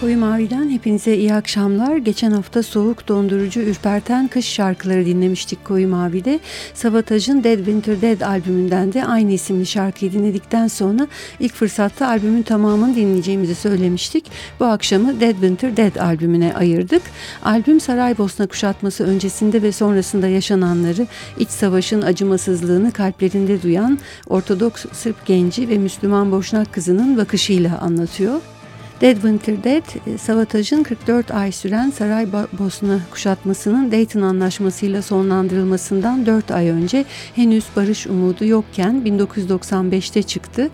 Koyu Mavi'den hepinize iyi akşamlar. Geçen hafta soğuk, dondurucu, ürperten kış şarkıları dinlemiştik Koyu Mavi'de. Savataj'ın Dead Winter Dead albümünden de aynı isimli şarkıyı dinledikten sonra ilk fırsatta albümün tamamını dinleyeceğimizi söylemiştik. Bu akşamı Dead Winter Dead albümüne ayırdık. Albüm Saraybosna kuşatması öncesinde ve sonrasında yaşananları, iç savaşın acımasızlığını kalplerinde duyan Ortodoks Sırp genci ve Müslüman boşnak kızının bakışıyla anlatıyor. Dead Winter Dead, e, Savataj'ın 44 ay süren Saraybosna kuşatmasının Dayton Anlaşması'yla sonlandırılmasından 4 ay önce henüz barış umudu yokken 1995'te çıktı.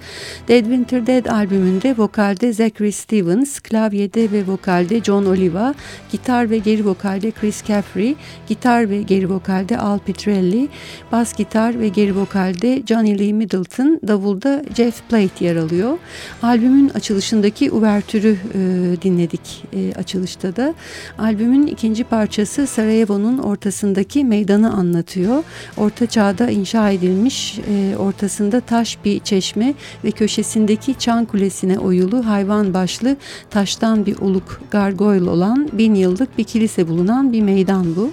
Dead Winter Dead albümünde vokalde Zachary Stevens, klavyede ve vokalde John Oliva, gitar ve geri vokalde Chris Caffrey, gitar ve geri vokalde Al Pitrelli, bas gitar ve geri vokalde Johnny Lee Middleton, davulda Jeff Plate yer alıyor. Albümün açılışındaki Uvertür türü e, dinledik e, açılışta da. Albümün ikinci parçası Sarajevo'nun ortasındaki meydanı anlatıyor. Orta çağda inşa edilmiş e, ortasında taş bir çeşme ve köşesindeki çan kulesine oyulu hayvan başlı taştan bir oluk gargoyle olan bin yıllık bir kilise bulunan bir meydan bu.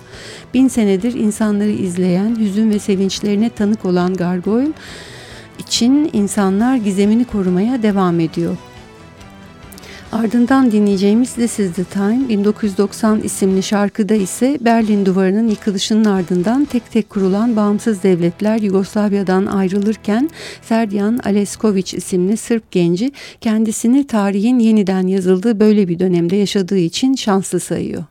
Bin senedir insanları izleyen, hüzün ve sevinçlerine tanık olan gargoyle için insanlar gizemini korumaya devam ediyor. Ardından dinleyeceğimiz This is the Time 1990 isimli şarkıda ise Berlin Duvarı'nın yıkılışının ardından tek tek kurulan bağımsız devletler Yugoslavya'dan ayrılırken Serdian Aleskovic isimli Sırp genci kendisini tarihin yeniden yazıldığı böyle bir dönemde yaşadığı için şanslı sayıyor.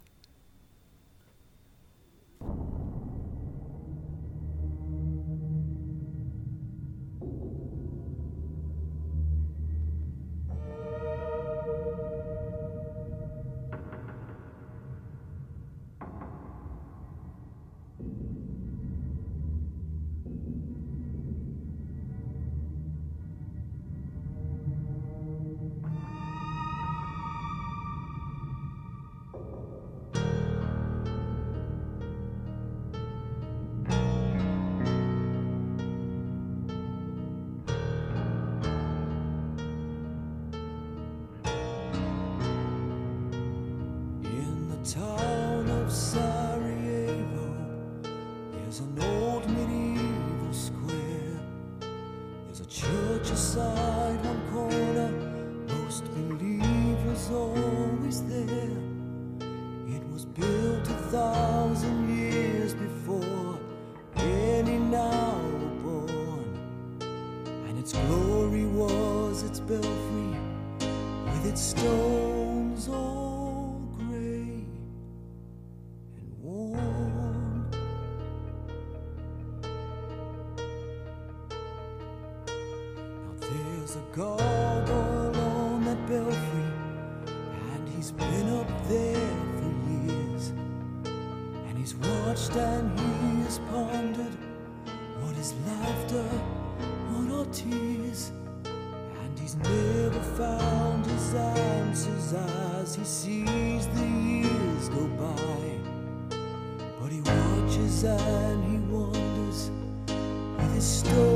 and he's never found his answers as he sees the years go by. But he watches and he wonders with his story.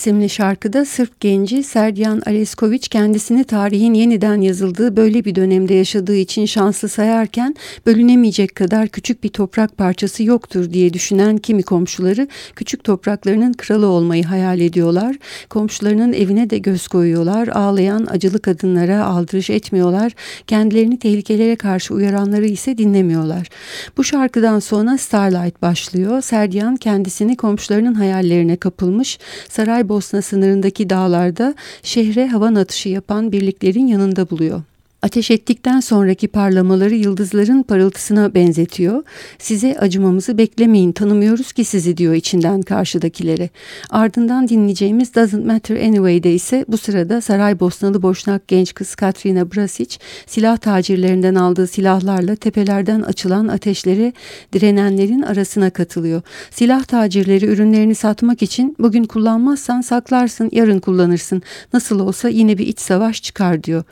İsimli şarkıda Sırp genci Serdian Aleskoviç kendisini tarihin yeniden yazıldığı böyle bir dönemde yaşadığı için şanslı sayarken bölünemeyecek kadar küçük bir toprak parçası yoktur diye düşünen kimi komşuları küçük topraklarının kralı olmayı hayal ediyorlar. Komşularının evine de göz koyuyorlar. Ağlayan acılı kadınlara aldırış etmiyorlar. Kendilerini tehlikelere karşı uyaranları ise dinlemiyorlar. Bu şarkıdan sonra Starlight başlıyor. Serdian kendisini komşularının hayallerine kapılmış. Saray Saraybosna sınırındaki dağlarda şehre havan atışı yapan birliklerin yanında buluyor. Ateş ettikten sonraki parlamaları yıldızların parıltısına benzetiyor. Size acımamızı beklemeyin tanımıyoruz ki sizi diyor içinden karşıdakilere. Ardından dinleyeceğimiz Doesn't Matter Anyway'de ise bu sırada Saraybosnalı boşnak genç kız Katrina Brasic silah tacirlerinden aldığı silahlarla tepelerden açılan ateşlere direnenlerin arasına katılıyor. Silah tacirleri ürünlerini satmak için bugün kullanmazsan saklarsın yarın kullanırsın nasıl olsa yine bir iç savaş çıkar diyor.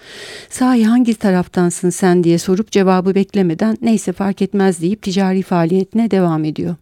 Sahi hangi taraftansın sen diye sorup cevabı beklemeden neyse fark etmez deyip ticari faaliyetine devam ediyor.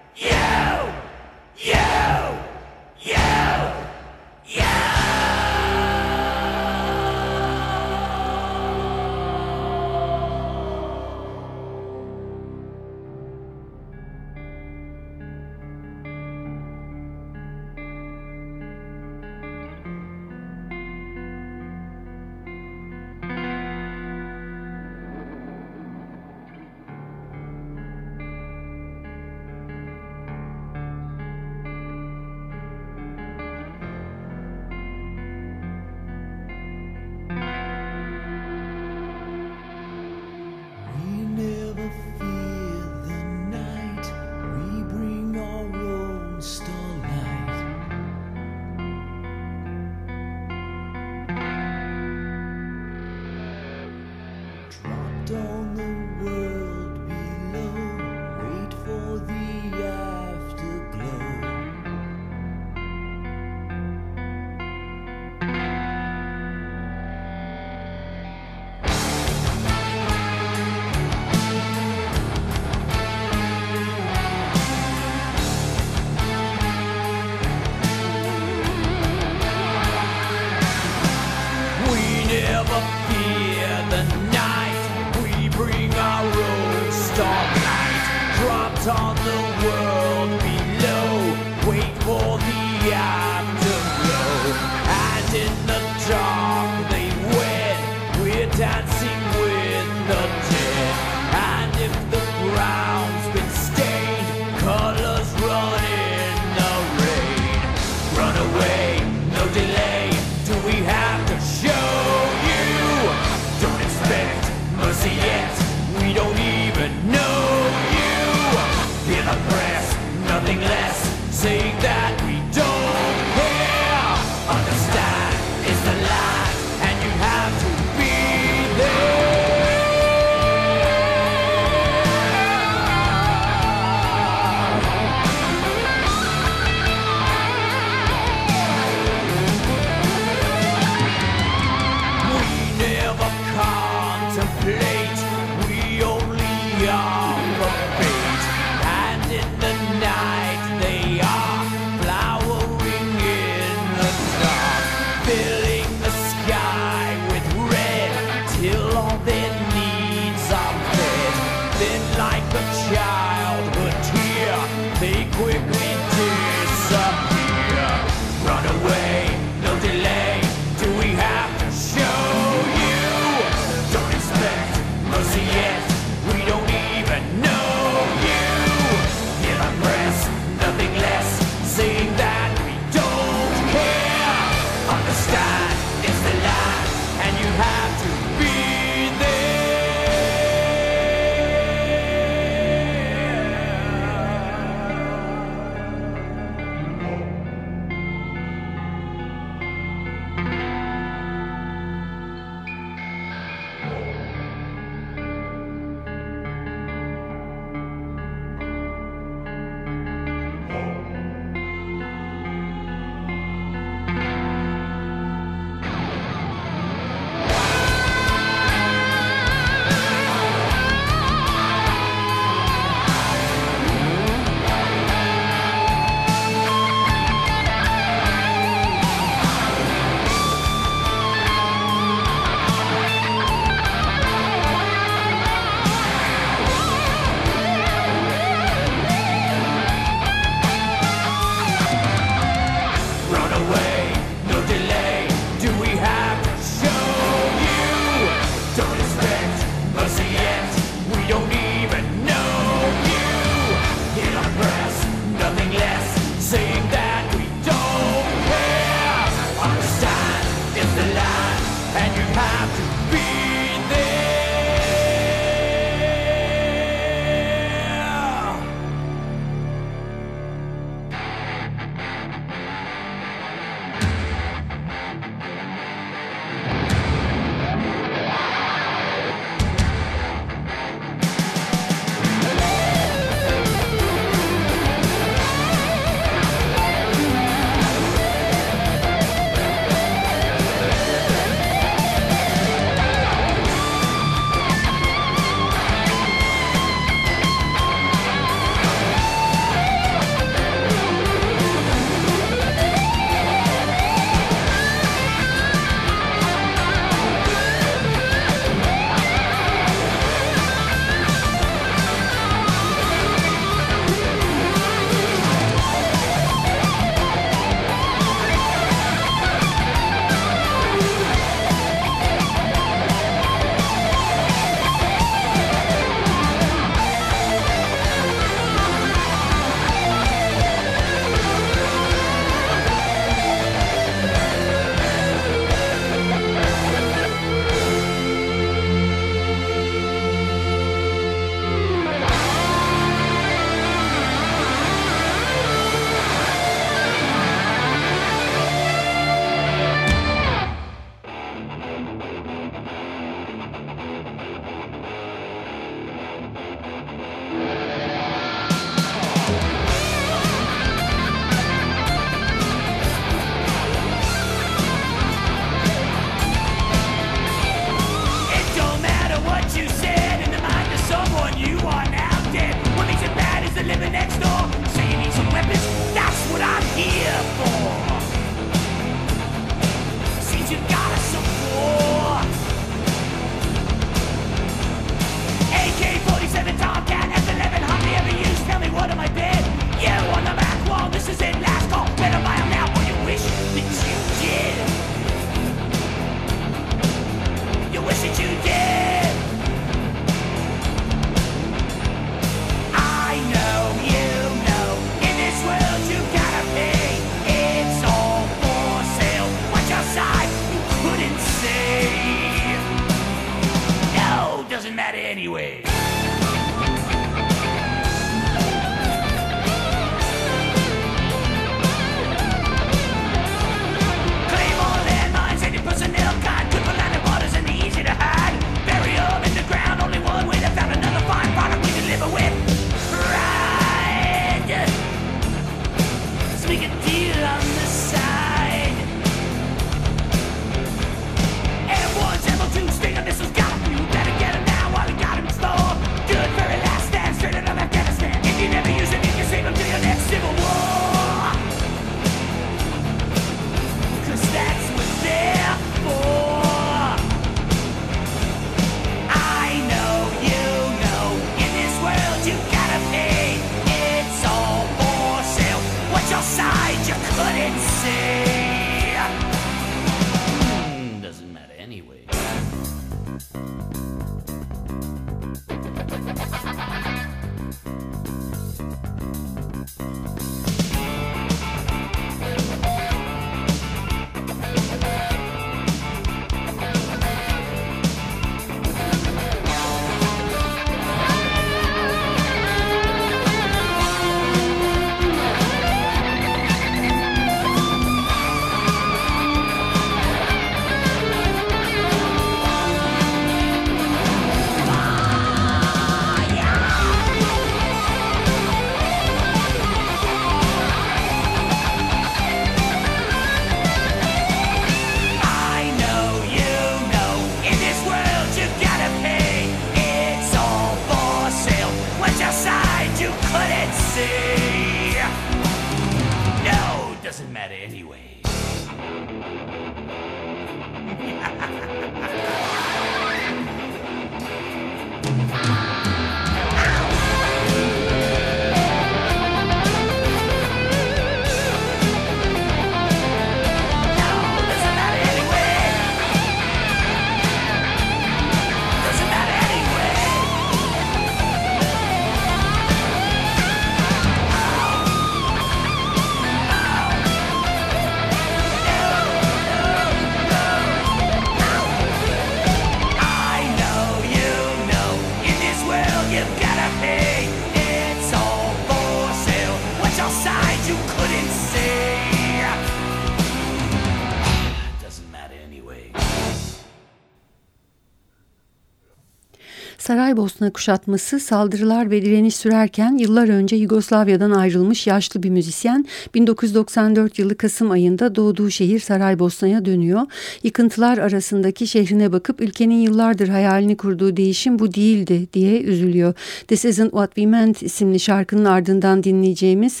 Saraybosna kuşatması saldırılar ve direniş sürerken yıllar önce Yugoslavya'dan ayrılmış yaşlı bir müzisyen 1994 yılı Kasım ayında doğduğu şehir Saraybosna'ya dönüyor. Yıkıntılar arasındaki şehrine bakıp ülkenin yıllardır hayalini kurduğu değişim bu değildi diye üzülüyor. This Isn't What We Meant isimli şarkının ardından dinleyeceğimiz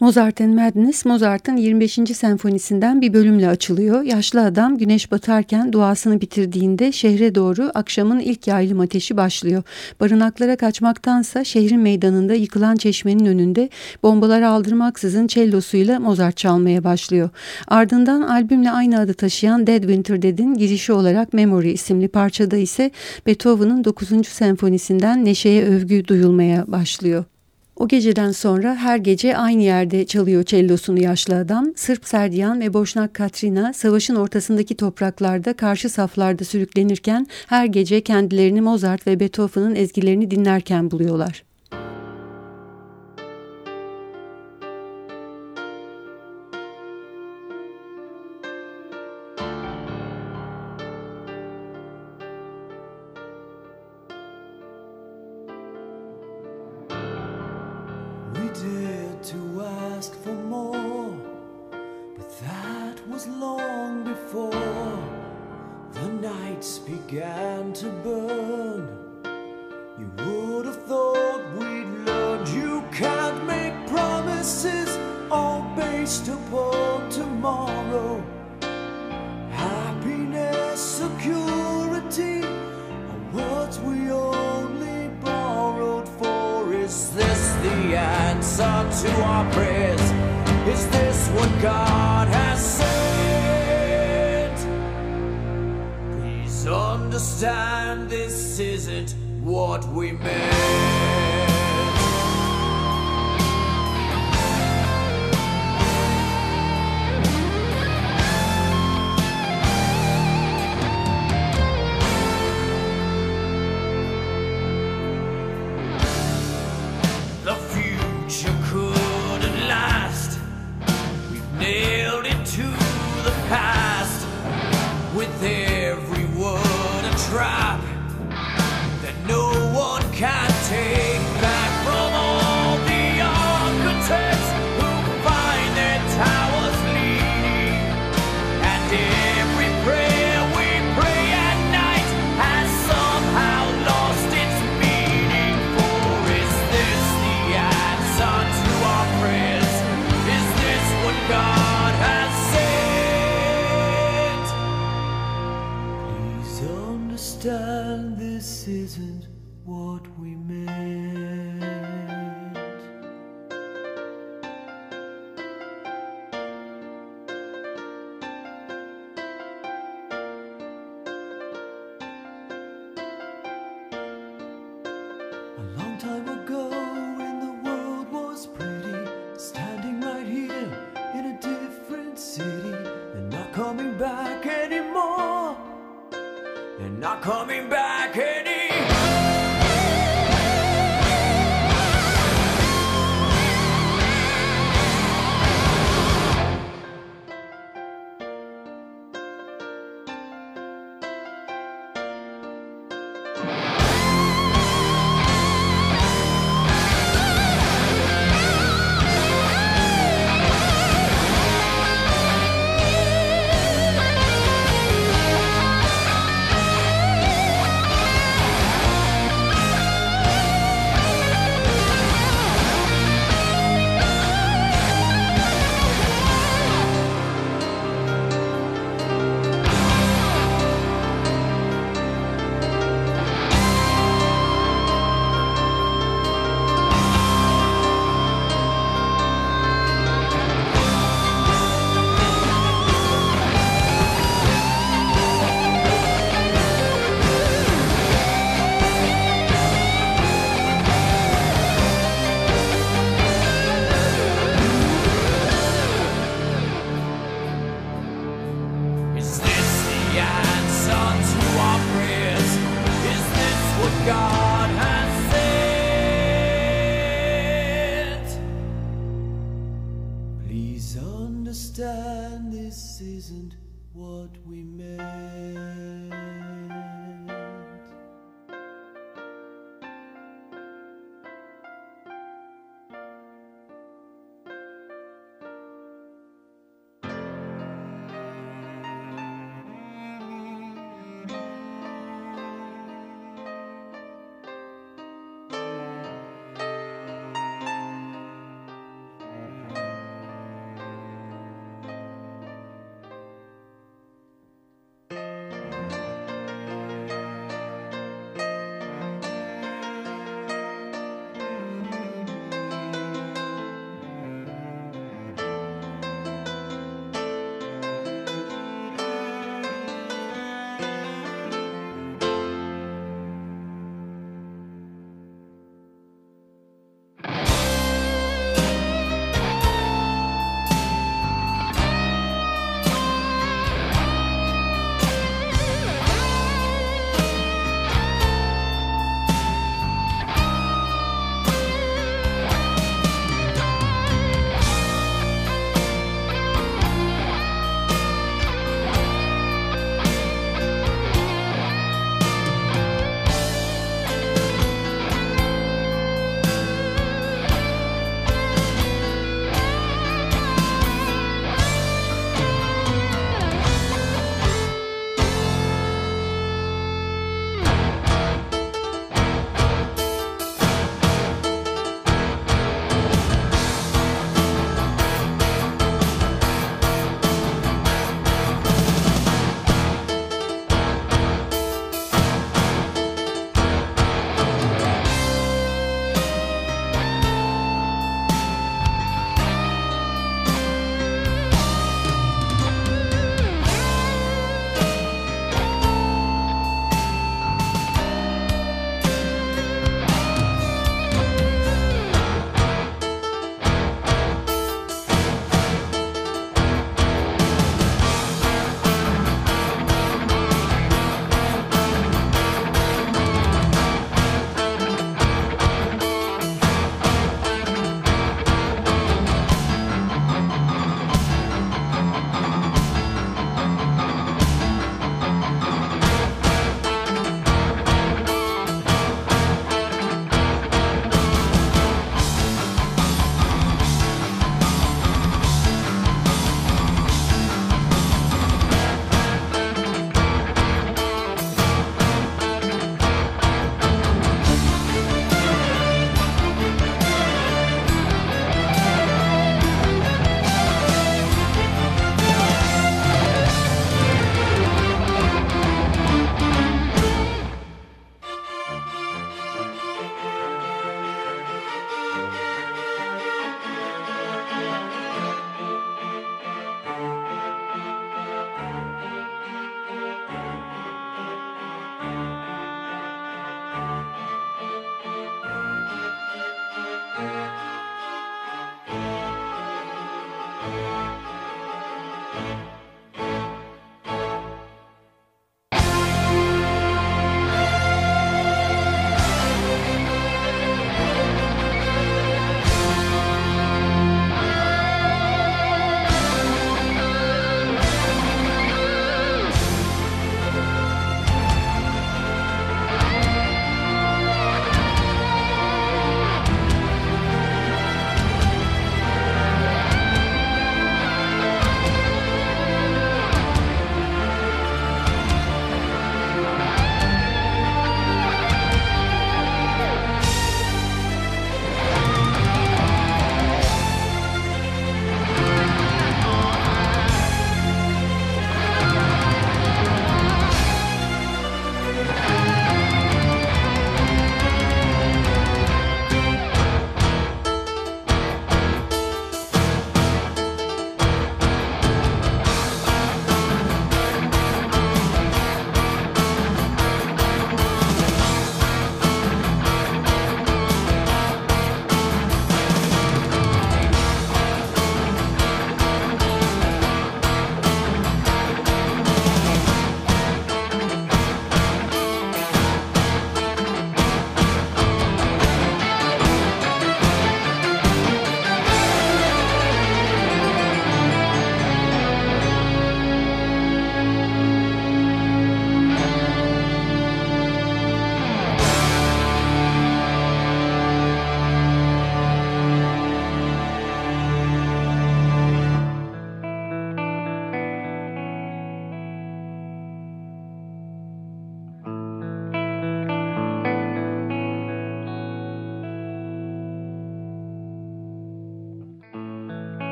Mozart and Madness, Mozart'ın 25. senfonisinden bir bölümle açılıyor. Yaşlı adam güneş batarken duasını bitirdiğinde şehre doğru akşamın ilk yaylım ateşi başlıyor. Barınaklara kaçmaktansa şehrin meydanında yıkılan çeşmenin önünde bombaları aldırmaksızın çellosuyla Mozart çalmaya başlıyor. Ardından albümle aynı adı taşıyan Dead Winter Dead'in girişi olarak Memory isimli parçada ise Beethoven'ın 9. senfonisinden neşeye övgü duyulmaya başlıyor. O geceden sonra her gece aynı yerde çalıyor cellosunu yaşlı adam. Sırp Serdiyan ve Boşnak Katrina savaşın ortasındaki topraklarda karşı saflarda sürüklenirken her gece kendilerini Mozart ve Beethoven'ın ezgilerini dinlerken buluyorlar.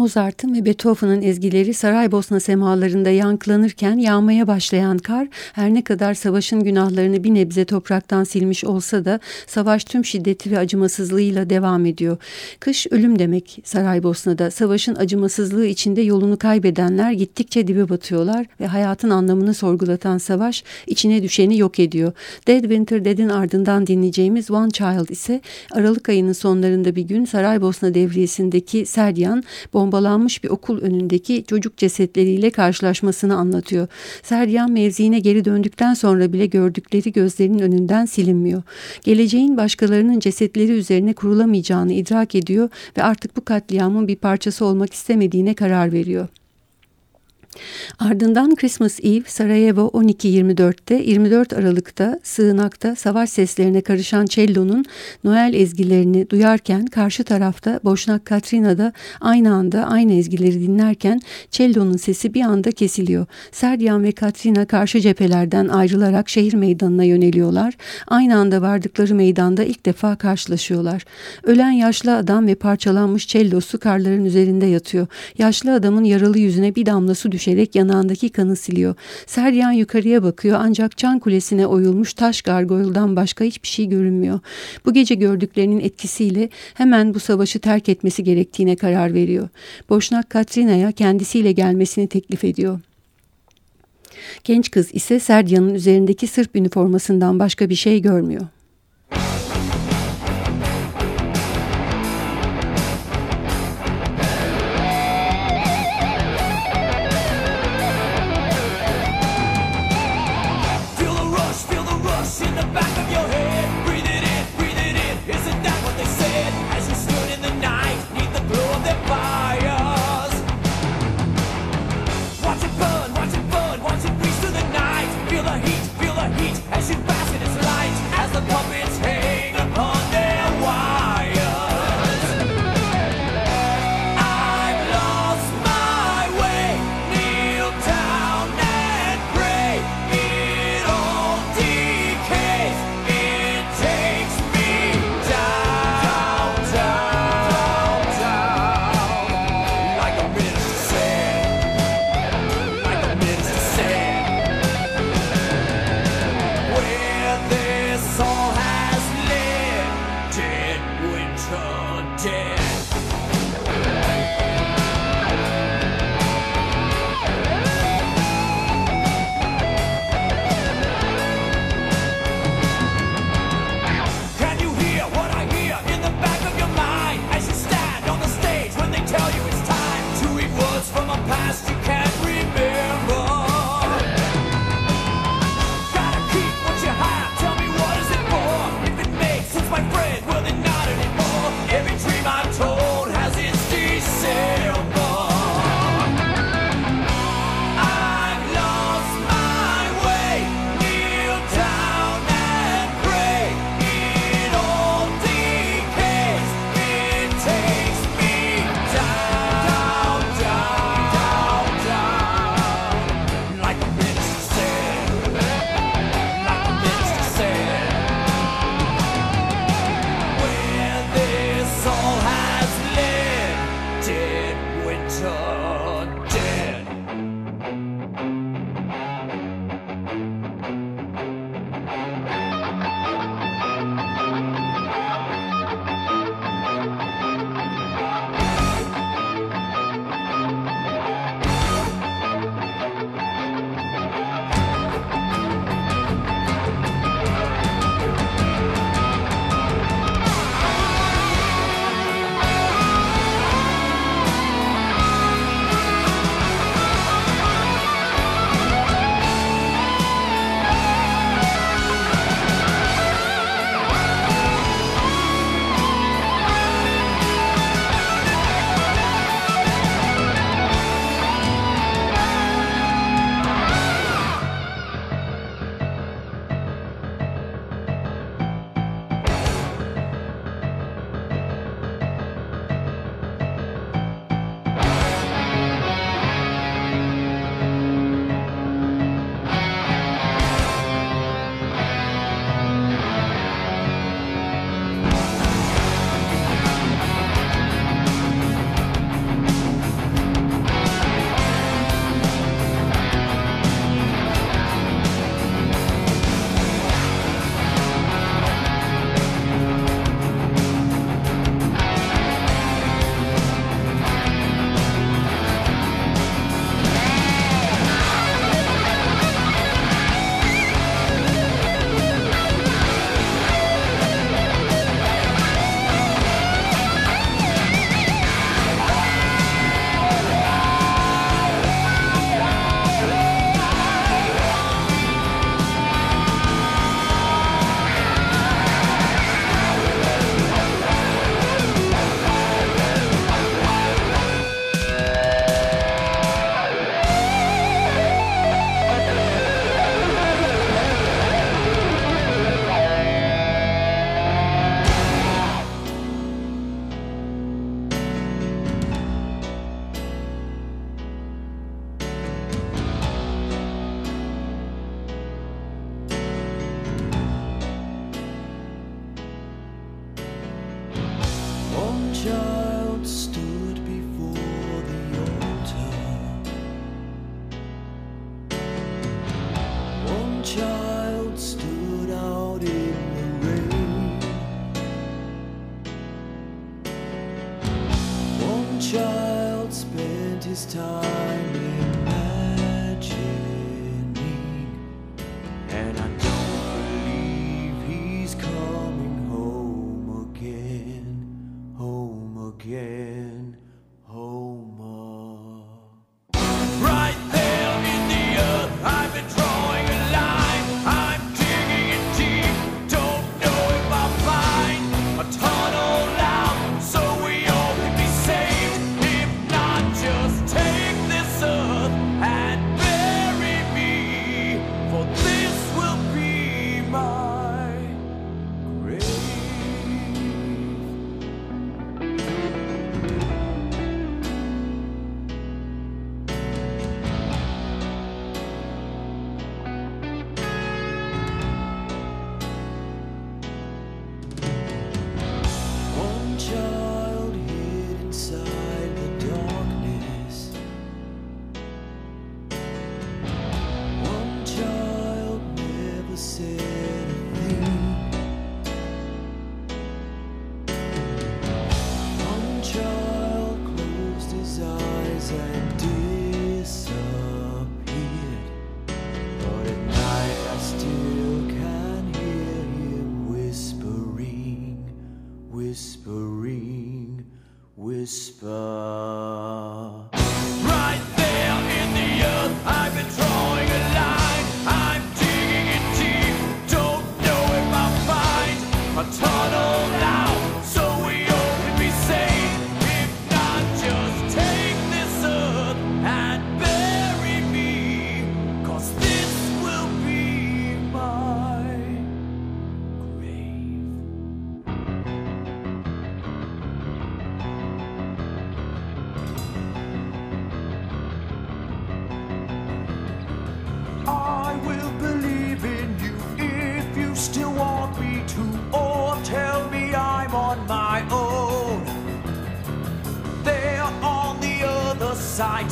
Mozart'ın ve Beethoven'ın ezgileri Saraybosna semalarında yankılanırken yağmaya başlayan kar her ne kadar savaşın günahlarını bir nebze topraktan silmiş olsa da savaş tüm şiddeti ve acımasızlığıyla devam ediyor. Kış ölüm demek Saraybosna'da. Savaşın acımasızlığı içinde yolunu kaybedenler gittikçe dibe batıyorlar ve hayatın anlamını sorgulatan savaş içine düşeni yok ediyor. Dead Winter Dead'in ardından dinleyeceğimiz One Child ise Aralık ayının sonlarında bir gün Saraybosna devriyesindeki Seryan bombalanmış bir okul önündeki çocuk cesetleriyle karşılaşmasını anlatıyor. Seryan mevziine geri döndükten sonra bile gördükleri gözlerinin önünden silinmiyor. Geleceğin başkalarının cesetleri üzerine kurulamayacağını idrak ediyor ve artık bu katliamın bir parçası olmak istemediğine karar veriyor. Ardından Christmas Eve Sarajevo 12.24'te 24 Aralık'ta sığınakta savaş seslerine karışan cello'nun Noel ezgilerini duyarken karşı tarafta Boşnak Katrina'da aynı anda aynı ezgileri dinlerken cello'nun sesi bir anda kesiliyor. Serdian ve Katrina karşı cephelerden ayrılarak şehir meydanına yöneliyorlar. Aynı anda vardıkları meydanda ilk defa karşılaşıyorlar. Ölen yaşlı adam ve parçalanmış cellosu karların üzerinde yatıyor. Yaşlı adamın yaralı yüzüne bir damla su düşüyor düşerek yanağındaki kanı siliyor. Seryan yukarıya bakıyor ancak çan kulesine oyulmuş taş gargoyuldan başka hiçbir şey görünmüyor. Bu gece gördüklerinin etkisiyle hemen bu savaşı terk etmesi gerektiğine karar veriyor. Boşnak Katrina'ya kendisiyle gelmesini teklif ediyor. Genç kız ise Seryan'ın üzerindeki sırp üniformasından başka bir şey görmüyor.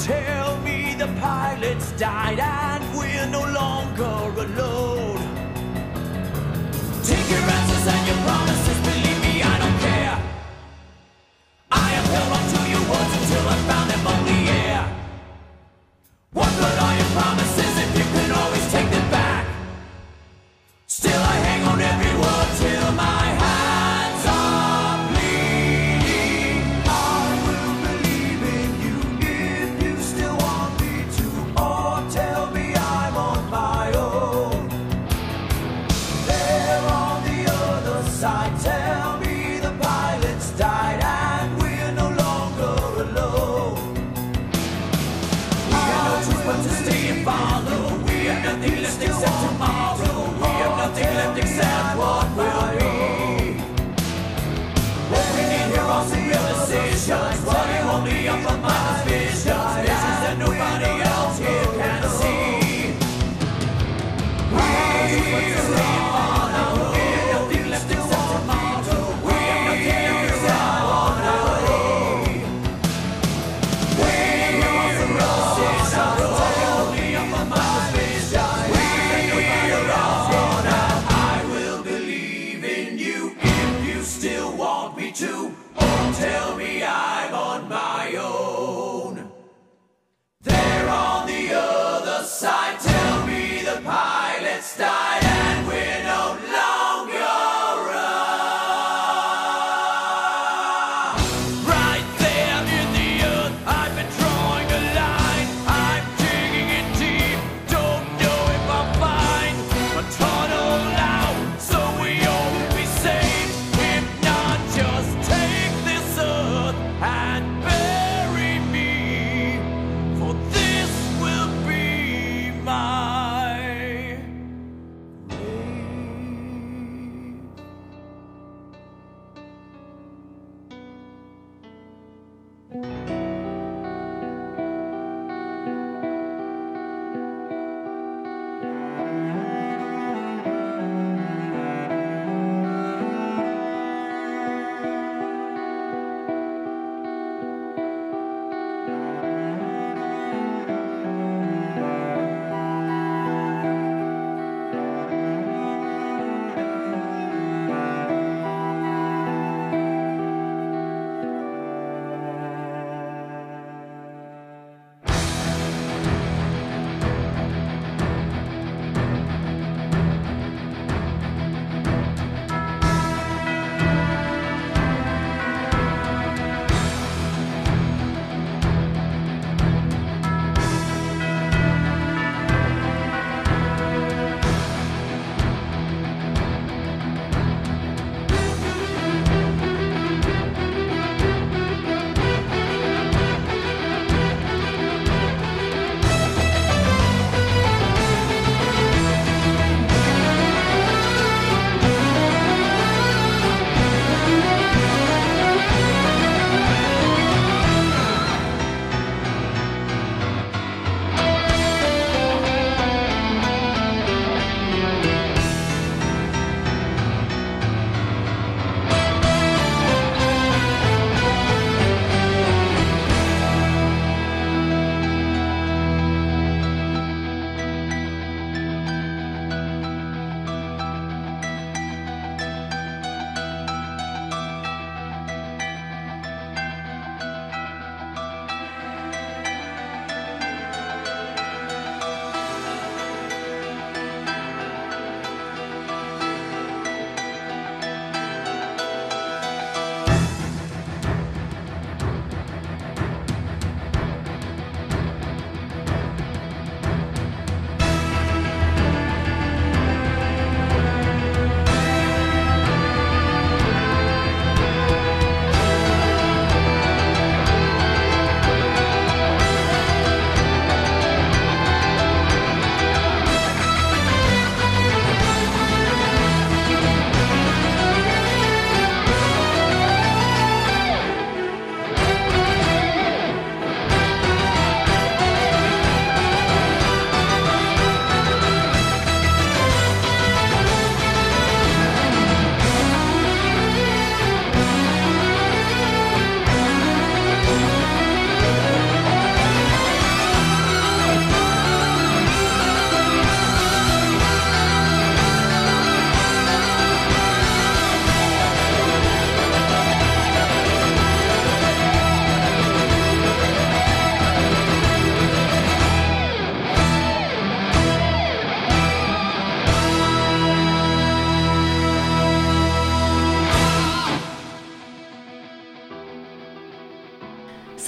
tell me the pilots died and we're no longer alone. Take your answers and your promises.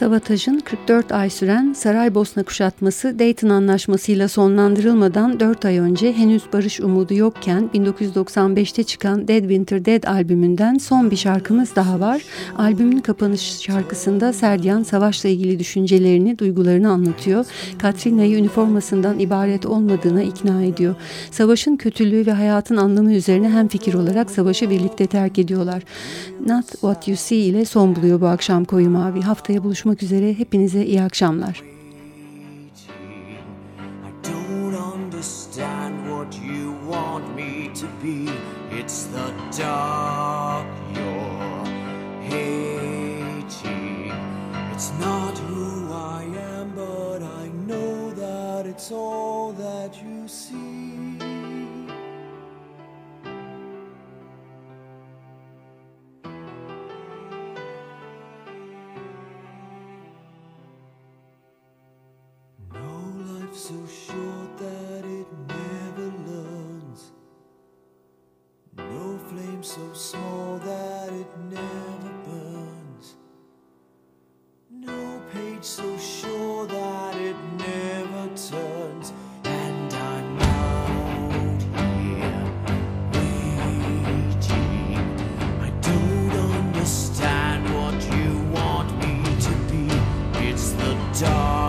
Savataj'ın 44 ay süren Saraybosna kuşatması Dayton Anlaşması'yla sonlandırılmadan 4 ay önce henüz barış umudu yokken 1995'te çıkan Dead Winter Dead albümünden son bir şarkımız daha var. Albümün kapanış şarkısında Serdian savaşla ilgili düşüncelerini, duygularını anlatıyor. Katrina'yı üniformasından ibaret olmadığına ikna ediyor. Savaşın kötülüğü ve hayatın anlamı üzerine hem fikir olarak savaşı birlikte terk ediyorlar. Not What You See ile son buluyor bu akşam Koyu Mavi. Haftaya buluşmak buluşmak üzere. Hepinize iyi akşamlar. It's the dark you're hating. It's not who I am, but I know that it's all that you see. So short that it never learns. No flame so small that it never burns. No page so sure that it never turns. And I'm out here waiting. I don't understand what you want me to be. It's the dark.